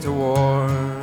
to war.